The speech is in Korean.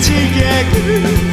지게 그